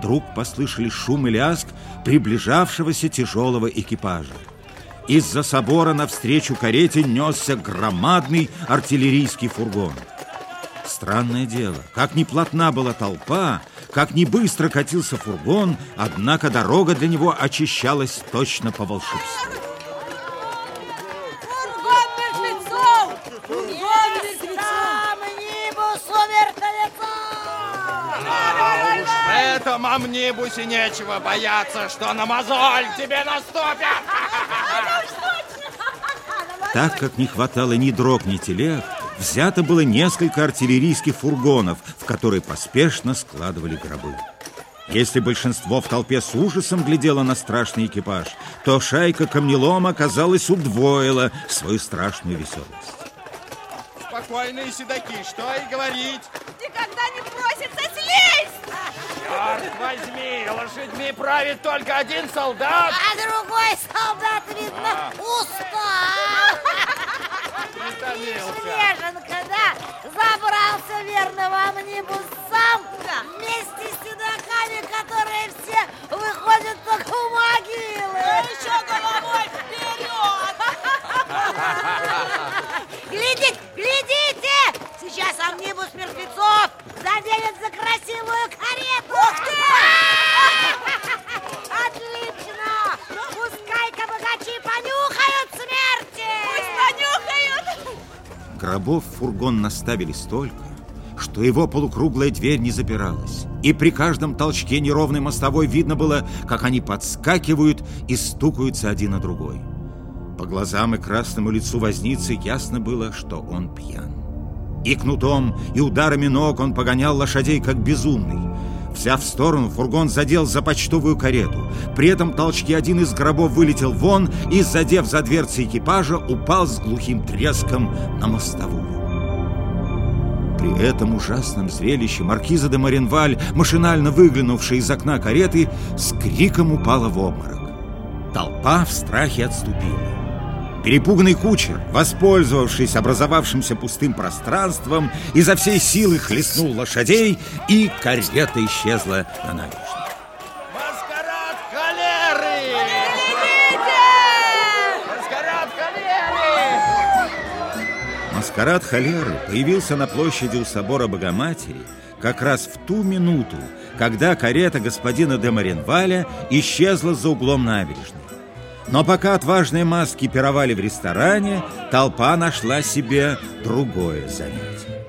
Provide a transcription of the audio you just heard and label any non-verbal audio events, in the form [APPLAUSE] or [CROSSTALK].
вдруг послышали шум и лязг приближавшегося тяжелого экипажа. Из-за собора навстречу карете несся громадный артиллерийский фургон. Странное дело, как ни плотна была толпа, как ни быстро катился фургон, однако дорога для него очищалась точно по волшебству. Фургон мертвецов! Фургон мертвецов! А этом амнибусе нечего бояться, что на мозоль тебе наступят. Так как не хватало ни дрог, ни телег, взято было несколько артиллерийских фургонов, в которые поспешно складывали гробы. Если большинство в толпе с ужасом глядело на страшный экипаж, то шайка камнелома, казалось, удвоила свою страшную веселость. Спокойные седаки, что и говорить. Никогда не просится слезть! Черт возьми, лошадьми правит только один солдат. А другой солдат, видно, устал! Притомился. Снеженка, да, забрался верно в амнибус сам вместе с седоками, которые все выходят только у могилы. еще головой вперед! Глядите! Амнибус мертвецов заденет за красивую карету! Ух ты! [LAUGHS] Отлично! Пускай-ка богачи понюхают смерти! Пусть понюхают! Гробов в фургон наставили столько, что его полукруглая дверь не запиралась. И при каждом толчке неровной мостовой видно было, как они подскакивают и стукаются один на другой. По глазам и красному лицу возницы ясно было, что он пьян. И кнутом, и ударами ног он погонял лошадей, как безумный. Взяв в сторону, фургон задел за почтовую карету. При этом толчке один из гробов вылетел вон и, задев за дверцы экипажа, упал с глухим треском на мостовую. При этом ужасном зрелище маркиза де Маренваль, машинально выглянувшая из окна кареты, с криком упала в обморок. Толпа в страхе отступила. Перепуганный кучер, воспользовавшись образовавшимся пустым пространством, изо всей силы хлестнул лошадей, и карета исчезла на набережной. Маскарад холеры! Маскарад холеры! Маскарад холеры появился на площади у собора Богоматери как раз в ту минуту, когда карета господина де Маренваля исчезла за углом набережной. Но пока отважные маски пировали в ресторане, толпа нашла себе другое занятие.